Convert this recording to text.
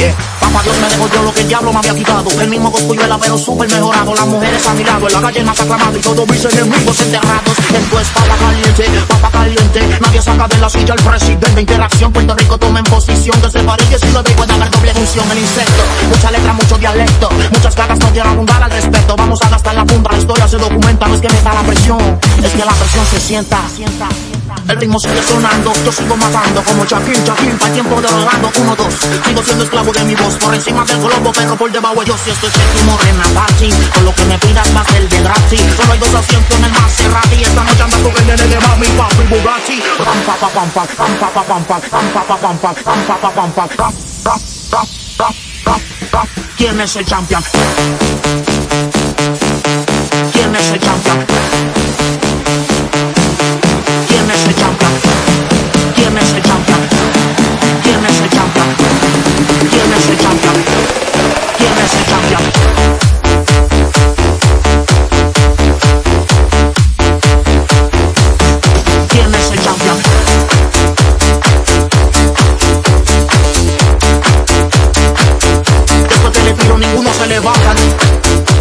Yeah. Papá Dios me yo lo que el diablo me había quitado. El mismo coscuyuela pero súper mejorado. Las mujeres a mi lado, en la calle más aclamado y todos mis enemigos enterrados. Esto es papa caliente, papa caliente. Nadie saca de la silla al presidente. Interacción, Puerto Rico toma en posición. Pare y si lo de puede haber doble función. El insecto, mucha letra, Muchas cagas no quiero abundar al respecto. Vamos a gastar la punta, la historia se documenta. No es que me da la presión, es que la presión se sienta. El ritmo sigue sonando, yo sigo matando como Chaquín, Chaquín, pa' tiempo derogando, uno, dos. Sigo siendo esclavo de mi voz, por encima del globo, pero por debajo yo si estoy sexy morena, Pachi. Con lo que me pidas a ser de gratis. Solo hay dos asientos en el Maserati, esta noche anda con el nene de mami, papi, Bugatti. Pam, pa, pa, pam, pam, pam, pa, pa, pam, pam, pam, pa, pa, pam, pam, pam, pa, pa, pam, pam, pam, pam, pam, pam, pam, pam. ¿Quién es el champion? pero ninguno se levanta.